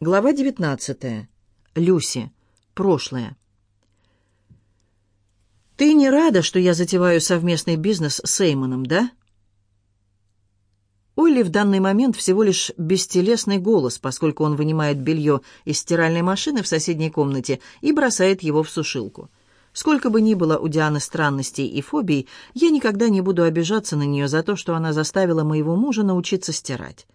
Глава 19. Люси. Прошлое. «Ты не рада, что я затеваю совместный бизнес с Эймоном, да?» Олли в данный момент всего лишь бестелесный голос, поскольку он вынимает белье из стиральной машины в соседней комнате и бросает его в сушилку. Сколько бы ни было у Дианы странностей и фобий, я никогда не буду обижаться на нее за то, что она заставила моего мужа научиться стирать.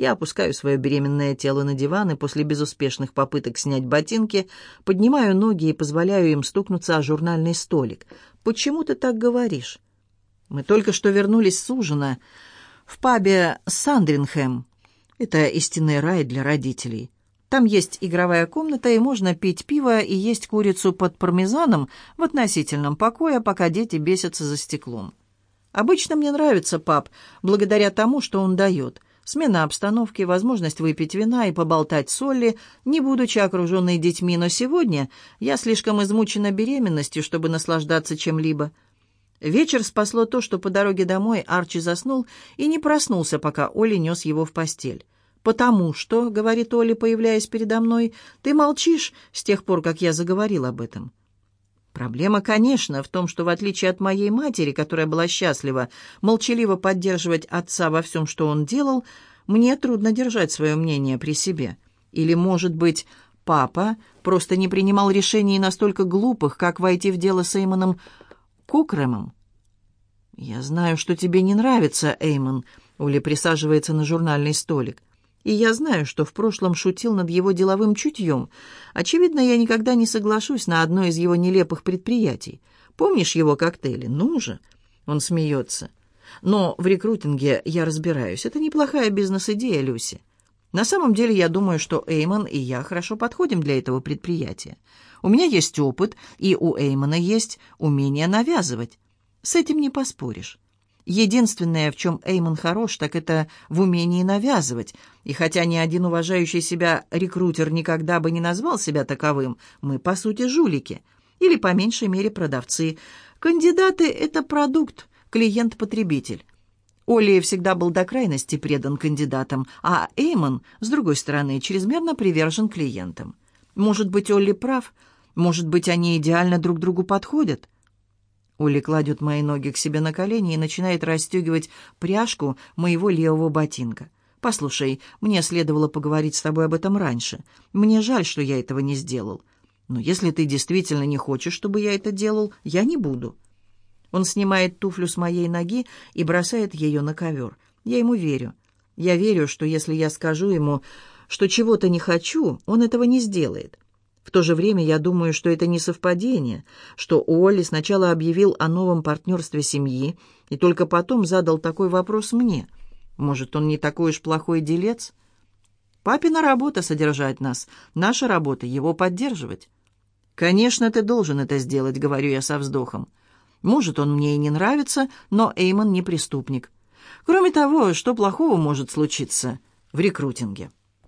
Я опускаю свое беременное тело на диван и после безуспешных попыток снять ботинки поднимаю ноги и позволяю им стукнуться о журнальный столик. «Почему ты так говоришь?» «Мы только что вернулись с ужина в пабе Сандринхэм. Это истинный рай для родителей. Там есть игровая комната, и можно пить пиво и есть курицу под пармезаном в относительном покое, пока дети бесятся за стеклом. Обычно мне нравится паб, благодаря тому, что он дает». Смена обстановки, возможность выпить вина и поболтать с Олли, не будучи окруженной детьми, но сегодня я слишком измучена беременностью, чтобы наслаждаться чем-либо. Вечер спасло то, что по дороге домой Арчи заснул и не проснулся, пока Оли нес его в постель. «Потому что», — говорит Оли, появляясь передо мной, — «ты молчишь с тех пор, как я заговорил об этом. Проблема, конечно, в том, что в отличие от моей матери, которая была счастлива молчаливо поддерживать отца во всем, что он делал, мне трудно держать свое мнение при себе. Или, может быть, папа просто не принимал решений настолько глупых, как войти в дело с Эймоном Кокремом? «Я знаю, что тебе не нравится, Эймон», — Оля присаживается на журнальный столик. И я знаю, что в прошлом шутил над его деловым чутьем. Очевидно, я никогда не соглашусь на одно из его нелепых предприятий. Помнишь его коктейли? Ну же!» Он смеется. «Но в рекрутинге я разбираюсь. Это неплохая бизнес-идея, Люси. На самом деле, я думаю, что Эймон и я хорошо подходим для этого предприятия. У меня есть опыт, и у Эймона есть умение навязывать. С этим не поспоришь. Единственное, в чем Эймон хорош, так это в умении навязывать. И хотя ни один уважающий себя рекрутер никогда бы не назвал себя таковым, мы, по сути, жулики. Или, по меньшей мере, продавцы. Кандидаты — это продукт, клиент-потребитель. Оли всегда был до крайности предан кандидатам, а Эймон, с другой стороны, чрезмерно привержен клиентам. Может быть, Олли прав, может быть, они идеально друг другу подходят. Ули кладет мои ноги к себе на колени и начинает расстегивать пряжку моего левого ботинка. «Послушай, мне следовало поговорить с тобой об этом раньше. Мне жаль, что я этого не сделал. Но если ты действительно не хочешь, чтобы я это делал, я не буду». Он снимает туфлю с моей ноги и бросает ее на ковер. Я ему верю. Я верю, что если я скажу ему, что чего-то не хочу, он этого не сделает. В то же время я думаю, что это не совпадение, что Уолли сначала объявил о новом партнерстве семьи и только потом задал такой вопрос мне. Может, он не такой уж плохой делец? Папина работа — содержать нас, наша работа — его поддерживать. «Конечно, ты должен это сделать», — говорю я со вздохом. «Может, он мне и не нравится, но Эймон не преступник. Кроме того, что плохого может случиться в рекрутинге?»